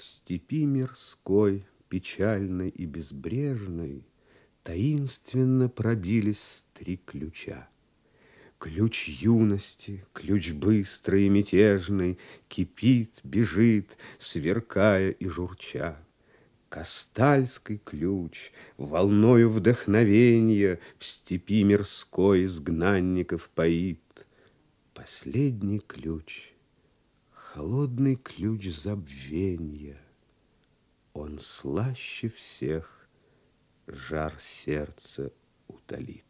В степи мирской, печальной и безбрежной, Таинственно пробились три ключа. Ключ юности, ключ быстрый и мятежный, Кипит, бежит, сверкая и журча. Кастальский ключ, волною вдохновенья В степи мирской изгнанников поит. Последний ключ, холодный ключ забвенья, Он слаще всех жар сердца утолит.